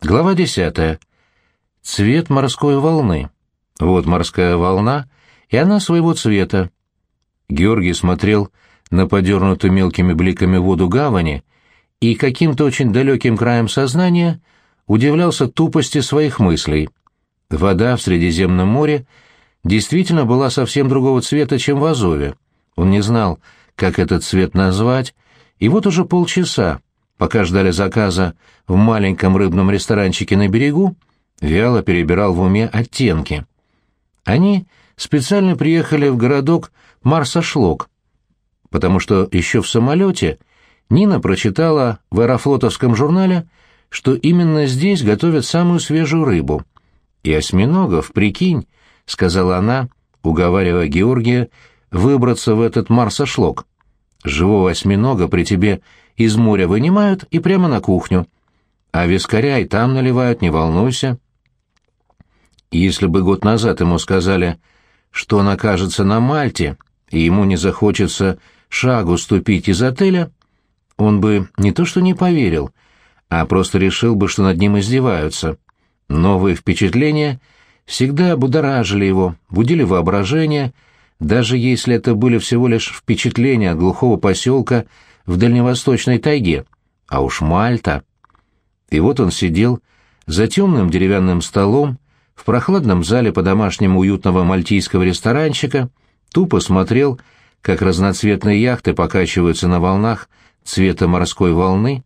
Глава десятая. Цвет морской волны. Вот морская волна, и она своего цвета. Георгий смотрел на подернутую мелкими бликами воду гавани и каким-то очень далеким краем сознания удивлялся тупости своих мыслей. Вода в Средиземном море действительно была совсем другого цвета, чем в Азове. Он не знал, как этот цвет назвать, и вот уже полчаса пока ждали заказа в маленьком рыбном ресторанчике на берегу, вяло перебирал в уме оттенки. Они специально приехали в городок Марсашлок, потому что еще в самолете Нина прочитала в аэрофлотовском журнале, что именно здесь готовят самую свежую рыбу. «И осьминогов, прикинь», — сказала она, уговаривая Георгия выбраться в этот Марсашлок. «Живого осьминога при тебе из моря вынимают и прямо на кухню. А вискаря и там наливают, не волнуйся. Если бы год назад ему сказали, что он окажется на Мальте, и ему не захочется шагу ступить из отеля, он бы не то что не поверил, а просто решил бы, что над ним издеваются. Новые впечатления всегда будоражили его, будили воображение, даже если это были всего лишь впечатления от глухого поселка в дальневосточной тайге, а уж Мальта. И вот он сидел за темным деревянным столом в прохладном зале по-домашнему уютного мальтийского ресторанчика, тупо смотрел, как разноцветные яхты покачиваются на волнах цвета морской волны,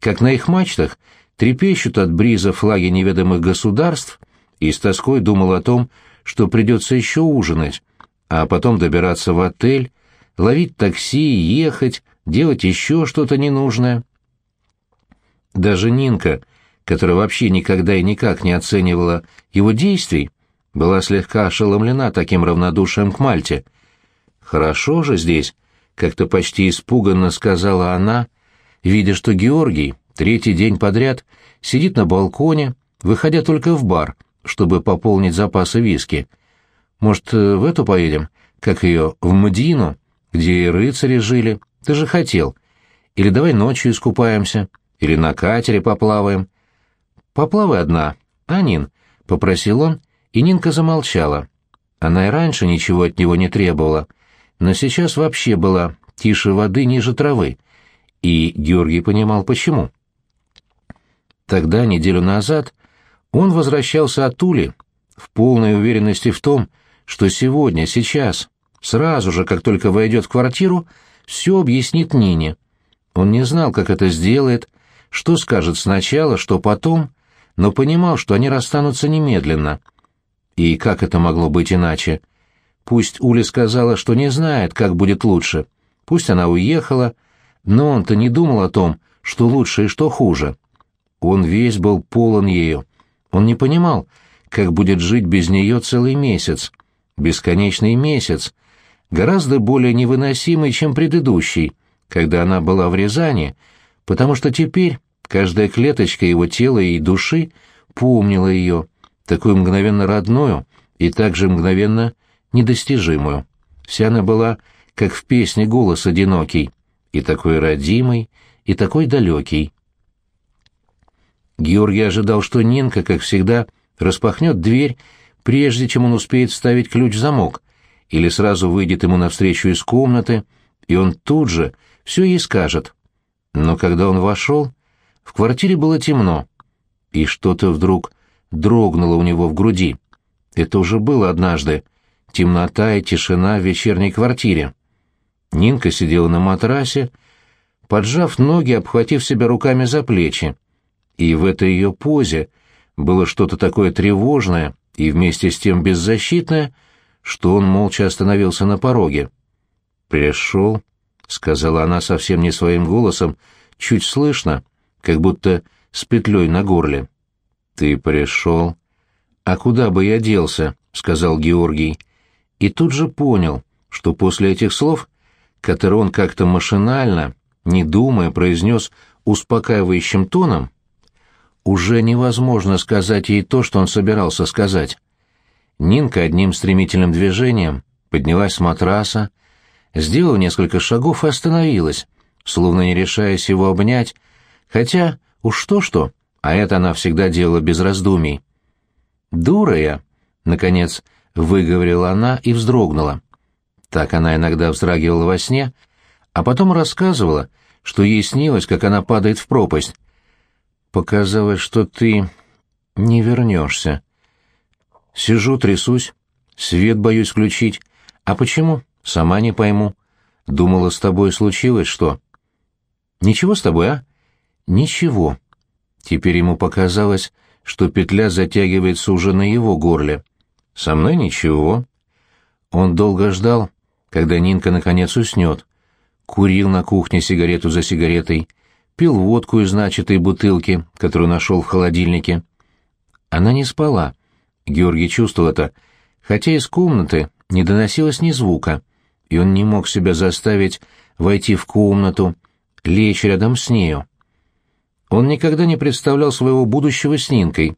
как на их мачтах трепещут от бриза флаги неведомых государств, и с тоской думал о том, что придется еще ужинать, а потом добираться в отель, ловить такси, ехать, делать еще что-то ненужное. Даже Нинка, которая вообще никогда и никак не оценивала его действий, была слегка ошеломлена таким равнодушием к Мальте. «Хорошо же здесь», — как-то почти испуганно сказала она, видя, что Георгий третий день подряд сидит на балконе, выходя только в бар, чтобы пополнить запасы виски. «Может, в эту поедем, как ее, в Мдину, где и рыцари жили?» Ты же хотел. Или давай ночью искупаемся, или на катере поплаваем. Поплавай одна, а, Нин?» — попросил он, и Нинка замолчала. Она и раньше ничего от него не требовала, но сейчас вообще была тише воды ниже травы, и Георгий понимал, почему. Тогда, неделю назад, он возвращался от Тули в полной уверенности в том, что сегодня, сейчас, сразу же, как только войдет в квартиру, все объяснит Нине. Он не знал, как это сделает, что скажет сначала, что потом, но понимал, что они расстанутся немедленно. И как это могло быть иначе? Пусть Уля сказала, что не знает, как будет лучше. Пусть она уехала, но он-то не думал о том, что лучше и что хуже. Он весь был полон ею. Он не понимал, как будет жить без нее целый месяц. Бесконечный месяц, гораздо более невыносимой, чем предыдущий, когда она была в Рязани, потому что теперь каждая клеточка его тела и души помнила ее, такую мгновенно родную и также мгновенно недостижимую. Вся она была, как в песне «Голос одинокий», и такой родимый, и такой далекий. Георгий ожидал, что Нинка, как всегда, распахнет дверь, прежде чем он успеет вставить ключ в замок, или сразу выйдет ему навстречу из комнаты, и он тут же все ей скажет. Но когда он вошел, в квартире было темно, и что-то вдруг дрогнуло у него в груди. Это уже было однажды. Темнота и тишина в вечерней квартире. Нинка сидела на матрасе, поджав ноги, обхватив себя руками за плечи. И в этой ее позе было что-то такое тревожное и вместе с тем беззащитное, что он молча остановился на пороге. «Пришел», — сказала она совсем не своим голосом, чуть слышно, как будто с петлей на горле. «Ты пришел». «А куда бы я делся?» — сказал Георгий. И тут же понял, что после этих слов, которые он как-то машинально, не думая, произнес успокаивающим тоном, уже невозможно сказать ей то, что он собирался сказать. Нинка одним стремительным движением поднялась с матраса, сделала несколько шагов и остановилась, словно не решаясь его обнять, хотя уж что-что, а это она всегда делала без раздумий. «Дура я!» — наконец выговорила она и вздрогнула. Так она иногда вздрагивала во сне, а потом рассказывала, что ей снилось, как она падает в пропасть. «Показалось, что ты не вернешься. Сижу, трясусь, свет боюсь включить. А почему? Сама не пойму. Думала, с тобой случилось что?» «Ничего с тобой, а?» «Ничего». Теперь ему показалось, что петля затягивается уже на его горле. «Со мной ничего». Он долго ждал, когда Нинка наконец уснет. Курил на кухне сигарету за сигаретой, пил водку из начатой бутылки, которую нашел в холодильнике. Она не спала. Георгий чувствовал это, хотя из комнаты не доносилось ни звука, и он не мог себя заставить войти в комнату, лечь рядом с нею. Он никогда не представлял своего будущего с Нинкой.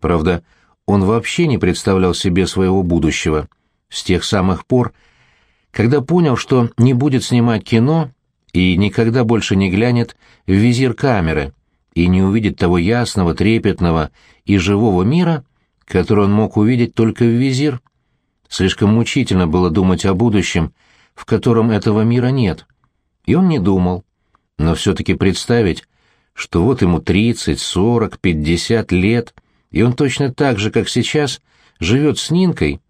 Правда, он вообще не представлял себе своего будущего. С тех самых пор, когда понял, что не будет снимать кино и никогда больше не глянет в визир камеры и не увидит того ясного, трепетного и живого мира, который он мог увидеть только в визир. Слишком мучительно было думать о будущем, в котором этого мира нет. И он не думал. Но все-таки представить, что вот ему тридцать, сорок, пятьдесят лет, и он точно так же, как сейчас, живет с Нинкой,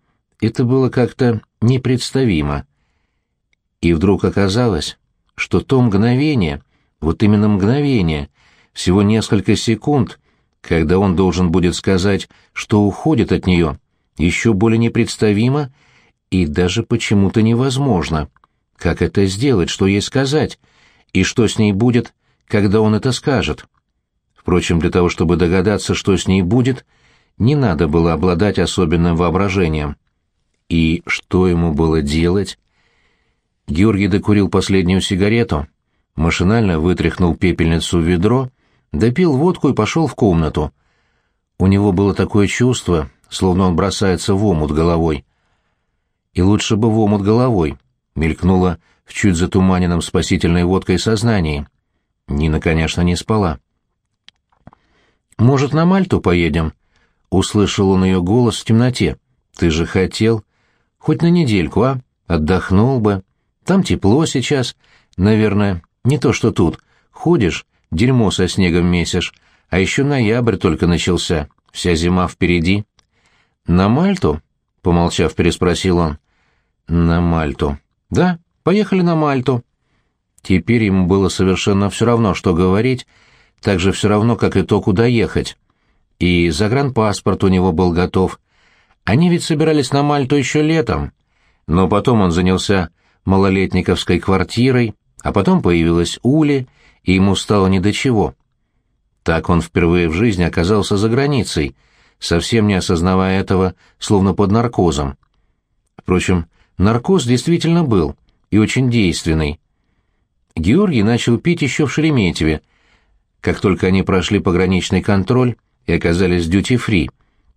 это было как-то непредставимо. И вдруг оказалось, что то мгновение, вот именно мгновение, всего несколько секунд, когда он должен будет сказать, что уходит от нее, еще более непредставимо и даже почему-то невозможно. Как это сделать, что ей сказать, и что с ней будет, когда он это скажет. Впрочем, для того, чтобы догадаться, что с ней будет, не надо было обладать особенным воображением. И что ему было делать? Георгий докурил последнюю сигарету, машинально вытряхнул пепельницу в ведро, допил водку и пошел в комнату. У него было такое чувство, словно он бросается в омут головой. И лучше бы в омут головой, мелькнуло в чуть затуманенном спасительной водкой сознании. Нина, конечно, не спала. «Может, на Мальту поедем?» — услышал он ее голос в темноте. «Ты же хотел. Хоть на недельку, а? Отдохнул бы. Там тепло сейчас. Наверное, не то что тут. Ходишь, дерьмо со снегом месишь, а еще ноябрь только начался, вся зима впереди». «На Мальту?» — помолчав, переспросил он. «На Мальту. Да, поехали на Мальту». Теперь ему было совершенно все равно, что говорить, так же все равно, как и то, куда ехать. И загранпаспорт у него был готов. Они ведь собирались на Мальту еще летом. Но потом он занялся малолетниковской квартирой, а потом появилась Ули, и ему стало не до чего. Так он впервые в жизни оказался за границей, совсем не осознавая этого, словно под наркозом. Впрочем, наркоз действительно был, и очень действенный. Георгий начал пить еще в Шереметьеве, как только они прошли пограничный контроль и оказались дьюти-фри,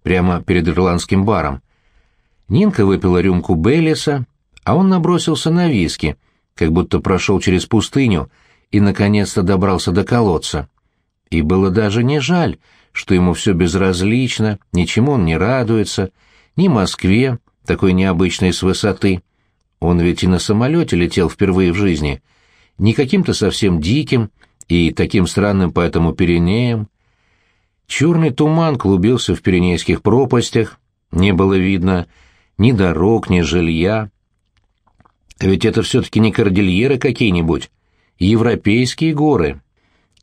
прямо перед ирландским баром. Нинка выпила рюмку Бейлиса, а он набросился на виски, как будто прошел через пустыню и наконец-то добрался до колодца. И было даже не жаль, что ему все безразлично, ничему он не радуется, ни Москве, такой необычной с высоты. Он ведь и на самолете летел впервые в жизни — не каким-то совсем диким и таким странным поэтому Пиренеем. Черный туман клубился в Пиренейских пропастях, не было видно ни дорог, ни жилья. Ведь это все-таки не кордильеры какие-нибудь, европейские горы.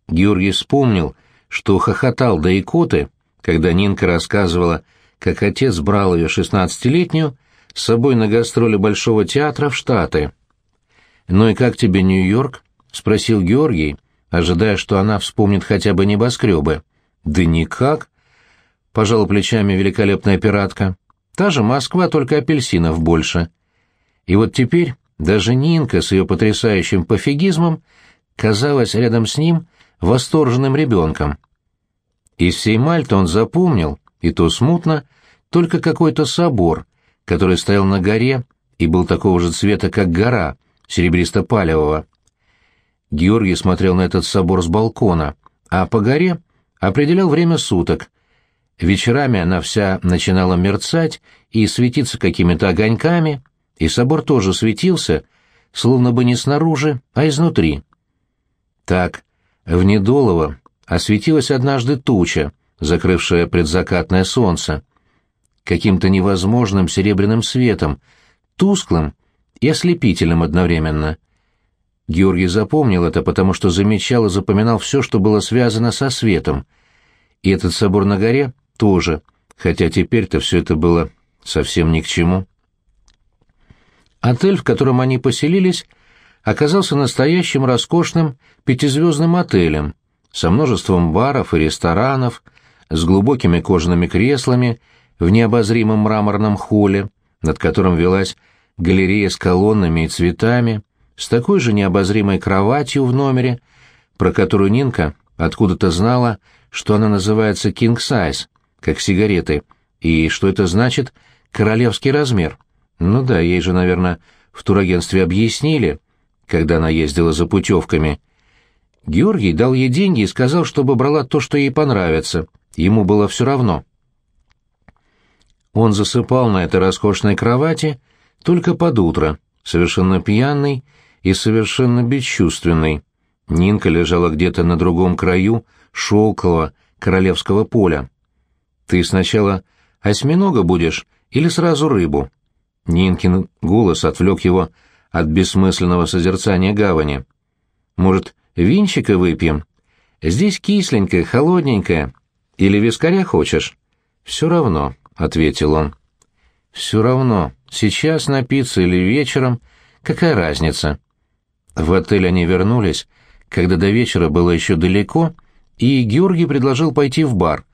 Георгий вспомнил, что хохотал до икоты, когда Нинка рассказывала, как отец брал ее шестнадцатилетнюю с собой на гастроли Большого театра в Штаты. «Ну и как тебе Нью-Йорк?» — спросил Георгий, ожидая, что она вспомнит хотя бы небоскребы. «Да никак», — пожала плечами великолепная пиратка. «Та же Москва, только апельсинов больше». И вот теперь даже Нинка с ее потрясающим пофигизмом казалась рядом с ним восторженным ребенком. Из всей Мальты он запомнил, и то смутно, только какой-то собор, который стоял на горе и был такого же цвета, как гора, серебристо-палевого. Георгий смотрел на этот собор с балкона, а по горе определял время суток. Вечерами она вся начинала мерцать и светиться какими-то огоньками, и собор тоже светился, словно бы не снаружи, а изнутри. Так, в Недолово осветилась однажды туча, закрывшая предзакатное солнце. Каким-то невозможным серебряным светом, тусклым и ослепительным одновременно. Георгий запомнил это, потому что замечал и запоминал все, что было связано со светом. И этот собор на горе тоже, хотя теперь-то все это было совсем ни к чему. Отель, в котором они поселились, оказался настоящим роскошным пятизвездным отелем со множеством баров и ресторанов, с глубокими кожаными креслами в необозримом мраморном холле, над которым велась галерея с колоннами и цветами, с такой же необозримой кроватью в номере, про которую Нинка откуда-то знала, что она называется «king size», как сигареты, и что это значит «королевский размер». Ну да, ей же, наверное, в турагентстве объяснили, когда она ездила за путевками. Георгий дал ей деньги и сказал, чтобы брала то, что ей понравится. Ему было все равно. Он засыпал на этой роскошной кровати только под утро, совершенно пьяный и совершенно бесчувственный. Нинка лежала где-то на другом краю шелкового королевского поля. «Ты сначала осьминога будешь или сразу рыбу?» Нинкин голос отвлек его от бессмысленного созерцания гавани. «Может, винчика выпьем? Здесь кисленькое, холодненькое. Или вискаря хочешь?» «Все равно», — ответил он. «Все равно, сейчас напиться или вечером, какая разница?» В отель они вернулись, когда до вечера было еще далеко, и Георгий предложил пойти в бар.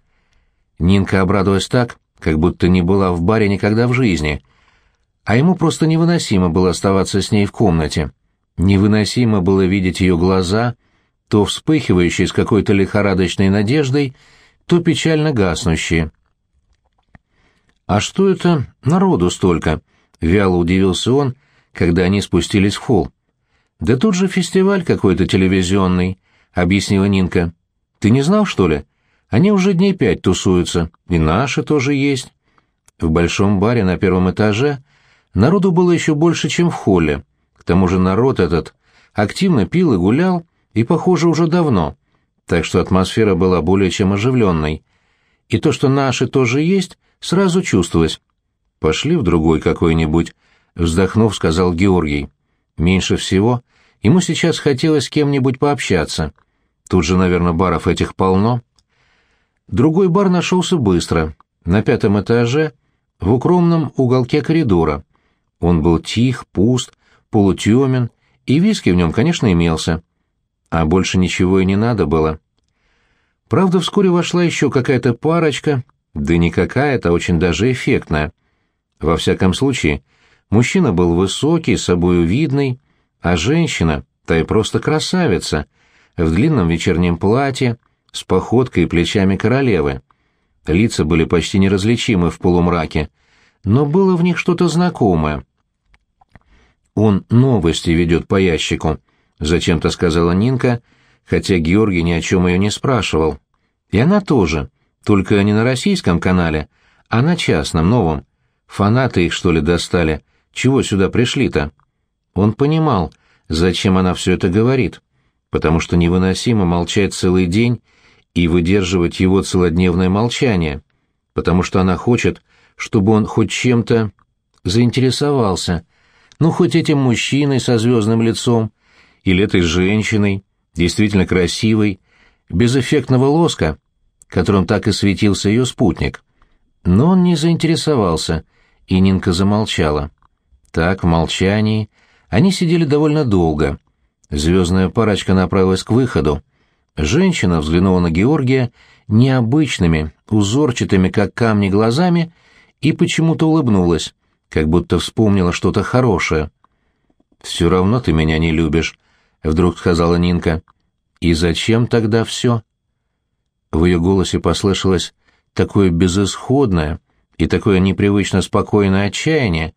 Нинка обрадовалась так, как будто не была в баре никогда в жизни, а ему просто невыносимо было оставаться с ней в комнате. Невыносимо было видеть ее глаза, то вспыхивающие с какой-то лихорадочной надеждой, то печально гаснущие. «А что это народу столько?» — вяло удивился он, когда они спустились в холл. «Да тут же фестиваль какой-то телевизионный», — объяснила Нинка. «Ты не знал, что ли? Они уже дней пять тусуются, и наши тоже есть». В большом баре на первом этаже Народу было еще больше, чем в холле. К тому же народ этот активно пил и гулял, и, похоже, уже давно, так что атмосфера была более чем оживленной. И то, что наши тоже есть, сразу чувствовалось. «Пошли в другой какой-нибудь», — вздохнув, сказал Георгий. «Меньше всего ему сейчас хотелось с кем-нибудь пообщаться. Тут же, наверное, баров этих полно». Другой бар нашелся быстро, на пятом этаже, в укромном уголке коридора. Он был тих, пуст, полутемен, и виски в нем, конечно, имелся. А больше ничего и не надо было. Правда, вскоре вошла еще какая-то парочка, да не какая-то, а очень даже эффектная. Во всяком случае, мужчина был высокий, собою видный, а женщина, та и просто красавица, в длинном вечернем платье, с походкой и плечами королевы. Лица были почти неразличимы в полумраке, но было в них что-то знакомое. Он новости ведет по ящику», — зачем-то сказала Нинка, хотя Георгий ни о чем ее не спрашивал. И она тоже, только не на российском канале, а на частном, новом. Фанаты их, что ли, достали? Чего сюда пришли-то? Он понимал, зачем она все это говорит, потому что невыносимо молчать целый день и выдерживать его целодневное молчание, потому что она хочет, чтобы он хоть чем-то заинтересовался, ну, хоть этим мужчиной со звездным лицом, или этой женщиной, действительно красивой, без эффектного лоска, которым так и светился ее спутник. Но он не заинтересовался, и Нинка замолчала. Так, в молчании, они сидели довольно долго. Звездная парочка направилась к выходу. Женщина взглянула на Георгия необычными, узорчатыми, как камни, глазами и почему-то улыбнулась как будто вспомнила что-то хорошее. «Все равно ты меня не любишь», — вдруг сказала Нинка. «И зачем тогда все?» В ее голосе послышалось такое безысходное и такое непривычно спокойное отчаяние,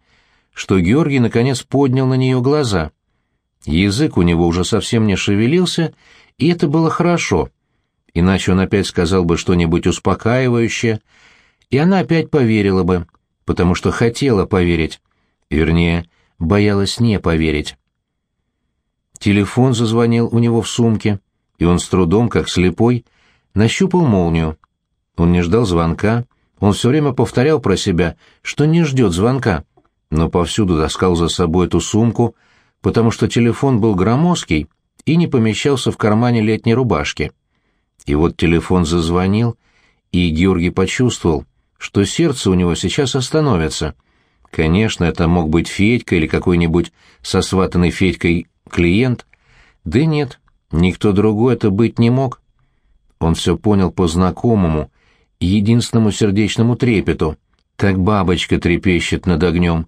что Георгий наконец поднял на нее глаза. Язык у него уже совсем не шевелился, и это было хорошо. иначе он опять сказал бы что-нибудь успокаивающее, и она опять поверила бы, потому что хотела поверить, вернее, боялась не поверить. Телефон зазвонил у него в сумке, и он с трудом, как слепой, нащупал молнию. Он не ждал звонка, он все время повторял про себя, что не ждет звонка, но повсюду таскал за собой эту сумку, потому что телефон был громоздкий и не помещался в кармане летней рубашки. И вот телефон зазвонил, и Георгий почувствовал, что сердце у него сейчас остановится. Конечно, это мог быть Федька или какой-нибудь сосватанный Федькой клиент. Да нет, никто другой это быть не мог. Он все понял по знакомому, единственному сердечному трепету. Так бабочка трепещет над огнем.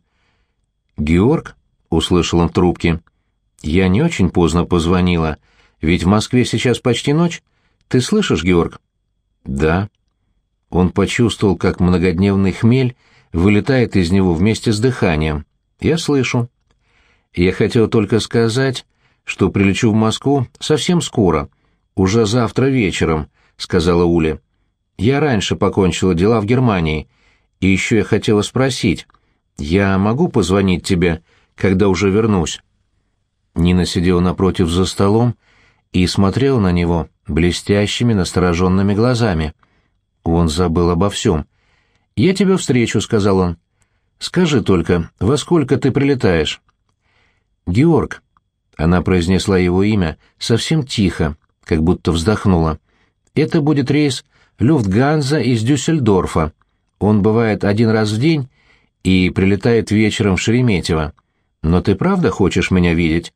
«Георг?» — услышал он в трубке. «Я не очень поздно позвонила, ведь в Москве сейчас почти ночь. Ты слышишь, Георг?» «Да». Он почувствовал, как многодневный хмель вылетает из него вместе с дыханием. «Я слышу». «Я хотел только сказать, что прилечу в Москву совсем скоро, уже завтра вечером», — сказала Уля. «Я раньше покончила дела в Германии, и еще я хотела спросить, я могу позвонить тебе, когда уже вернусь?» Нина сидела напротив за столом и смотрела на него блестящими, настороженными глазами. Он забыл обо всем. «Я тебя встречу», — сказал он. «Скажи только, во сколько ты прилетаешь?» «Георг», — она произнесла его имя совсем тихо, как будто вздохнула. «Это будет рейс Люфтганза из Дюссельдорфа. Он бывает один раз в день и прилетает вечером в Шереметьево. Но ты правда хочешь меня видеть?»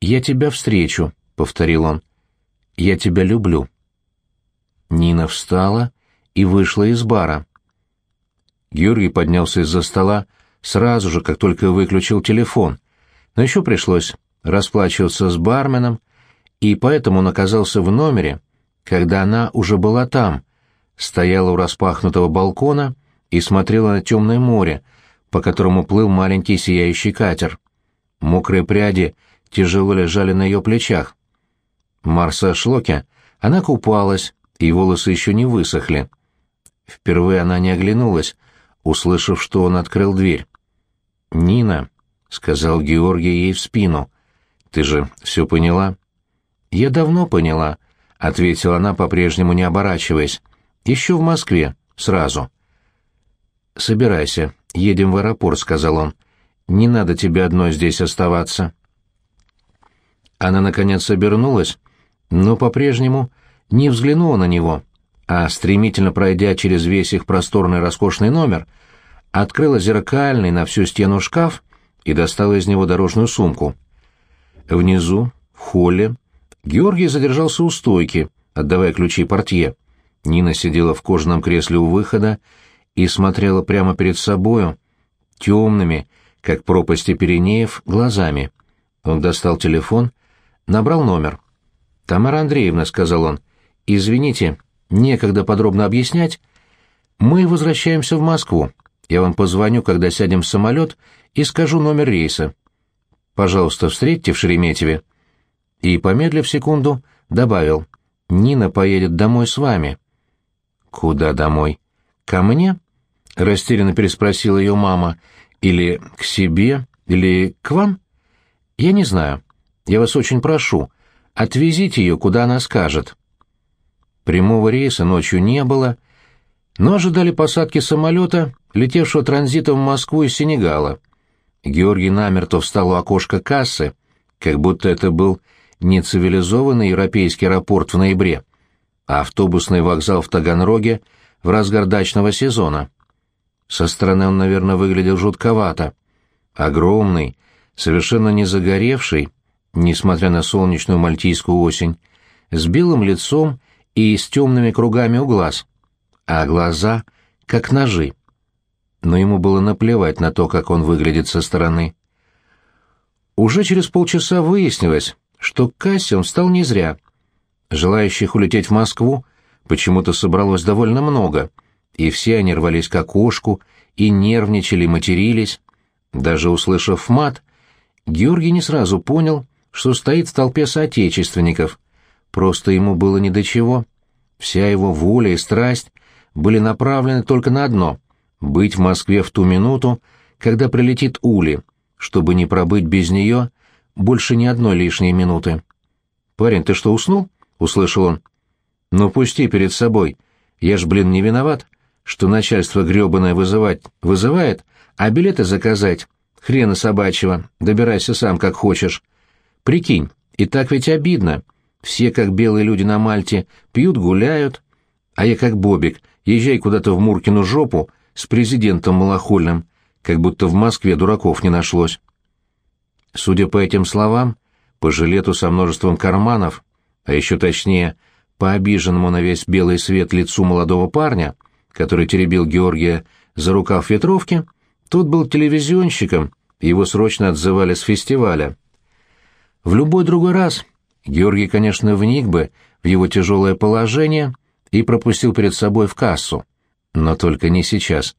«Я тебя встречу», — повторил он. «Я тебя люблю». Нина встала и вышла из бара. Георгий поднялся из-за стола сразу же, как только выключил телефон. Но еще пришлось расплачиваться с барменом, и поэтому он оказался в номере, когда она уже была там, стояла у распахнутого балкона и смотрела на темное море, по которому плыл маленький сияющий катер. Мокрые пряди тяжело лежали на ее плечах. Марса Шлоке она купалась, и волосы еще не высохли. Впервые она не оглянулась, услышав, что он открыл дверь. «Нина», — сказал Георгий ей в спину, — «ты же все поняла?» «Я давно поняла», — ответила она, по-прежнему не оборачиваясь. «Еще в Москве, сразу». «Собирайся, едем в аэропорт», — сказал он. «Не надо тебе одной здесь оставаться». Она, наконец, обернулась, но по-прежнему не взглянула на него, а, стремительно пройдя через весь их просторный роскошный номер, открыла зеркальный на всю стену шкаф и достала из него дорожную сумку. Внизу, в холле, Георгий задержался у стойки, отдавая ключи портье. Нина сидела в кожаном кресле у выхода и смотрела прямо перед собою, темными, как пропасти Пиренеев, глазами. Он достал телефон, набрал номер. «Тамара Андреевна», — сказал он, — «извините, некогда подробно объяснять. Мы возвращаемся в Москву. Я вам позвоню, когда сядем в самолет, и скажу номер рейса. Пожалуйста, встретьте в Шереметьеве». И, помедлив секунду, добавил, «Нина поедет домой с вами». «Куда домой?» «Ко мне?» — растерянно переспросила ее мама. «Или к себе? Или к вам?» «Я не знаю. Я вас очень прошу, отвезите ее, куда она скажет». Прямого рейса ночью не было, но ожидали посадки самолета, летевшего транзитом в Москву из Сенегала. Георгий намертво встал у окошка кассы, как будто это был не цивилизованный европейский аэропорт в ноябре, а автобусный вокзал в Таганроге в разгар дачного сезона. Со стороны он, наверное, выглядел жутковато. Огромный, совершенно не загоревший, несмотря на солнечную мальтийскую осень, с белым лицом и с темными кругами у глаз, а глаза как ножи. Но ему было наплевать на то, как он выглядит со стороны. Уже через полчаса выяснилось, что кассе он стал не зря. Желающих улететь в Москву почему-то собралось довольно много, и все они рвались к окошку и нервничали, матерились. Даже услышав мат, Георгий не сразу понял, что стоит в толпе соотечественников. Просто ему было ни до чего. Вся его воля и страсть были направлены только на одно — быть в Москве в ту минуту, когда прилетит Ули, чтобы не пробыть без нее больше ни одной лишней минуты. «Парень, ты что, уснул?» — услышал он. «Ну, пусти перед собой. Я ж, блин, не виноват, что начальство грёбаное вызывать вызывает, а билеты заказать. Хрена собачьего, добирайся сам, как хочешь. Прикинь, и так ведь обидно. Все, как белые люди на Мальте, пьют, гуляют, а я как Бобик, езжай куда-то в Муркину жопу с президентом малохольным, как будто в Москве дураков не нашлось. Судя по этим словам, по жилету со множеством карманов, а еще точнее, по обиженному на весь белый свет лицу молодого парня, который теребил Георгия за рукав ветровки, тот был телевизионщиком, его срочно отзывали с фестиваля. В любой другой раз Георгий, конечно, вник бы в его тяжелое положение и пропустил перед собой в кассу. Но только не сейчас.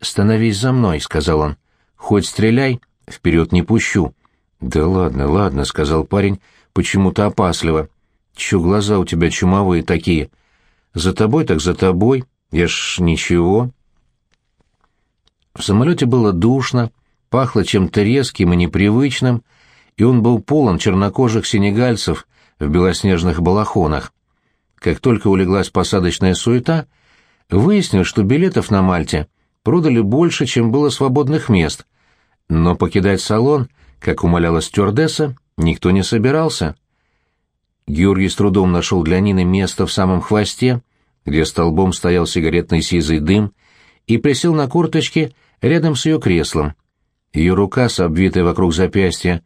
«Становись за мной», — сказал он. «Хоть стреляй, вперед не пущу». «Да ладно, ладно», — сказал парень, почему-то опасливо. «Чё глаза у тебя чумовые такие? За тобой так за тобой, я ж ничего». В самолете было душно, пахло чем-то резким и непривычным, и он был полон чернокожих сенегальцев в белоснежных балахонах. Как только улеглась посадочная суета, выяснилось, что билетов на Мальте продали больше, чем было свободных мест, но покидать салон, как умоляла стюардесса, никто не собирался. Георгий с трудом нашел для Нины место в самом хвосте, где столбом стоял сигаретный сизый дым, и присел на корточки рядом с ее креслом. Ее рука, с обвитой вокруг запястья,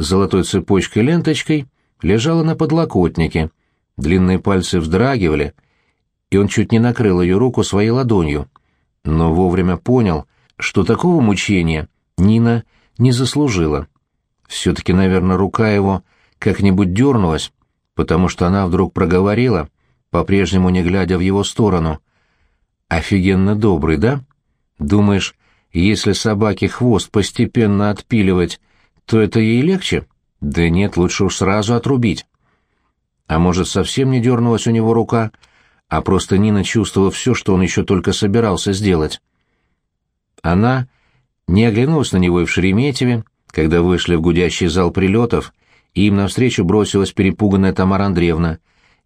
золотой цепочкой-ленточкой, лежала на подлокотнике, длинные пальцы вздрагивали, и он чуть не накрыл ее руку своей ладонью, но вовремя понял, что такого мучения Нина не заслужила. Все-таки, наверное, рука его как-нибудь дернулась, потому что она вдруг проговорила, по-прежнему не глядя в его сторону. «Офигенно добрый, да? Думаешь, если собаке хвост постепенно отпиливать, то это ей легче? Да нет, лучше уж сразу отрубить. А может, совсем не дернулась у него рука, а просто Нина чувствовала все, что он еще только собирался сделать. Она не оглянулась на него и в Шереметьеве, когда вышли в гудящий зал прилетов, и им навстречу бросилась перепуганная Тамара Андреевна,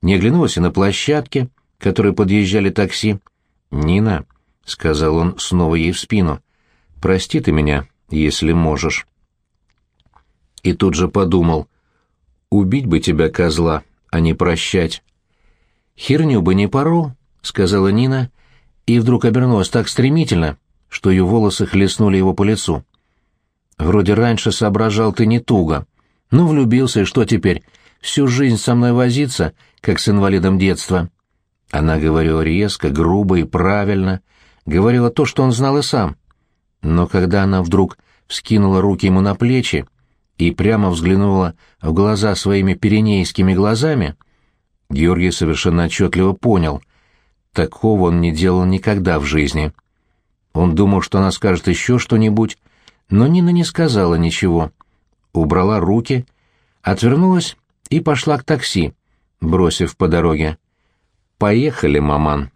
не оглянулась и на площадке, которые подъезжали такси. «Нина», — сказал он снова ей в спину, — «прости ты меня, если можешь» и тут же подумал, убить бы тебя, козла, а не прощать. «Херню бы не порол», — сказала Нина, и вдруг обернулась так стремительно, что ее волосы хлестнули его по лицу. «Вроде раньше соображал ты не туго. Ну, влюбился, и что теперь? Всю жизнь со мной возиться, как с инвалидом детства». Она говорила резко, грубо и правильно, говорила то, что он знал и сам. Но когда она вдруг вскинула руки ему на плечи, и прямо взглянула в глаза своими пиренейскими глазами, Георгий совершенно отчетливо понял, такого он не делал никогда в жизни. Он думал, что она скажет еще что-нибудь, но Нина не сказала ничего. Убрала руки, отвернулась и пошла к такси, бросив по дороге. «Поехали, маман».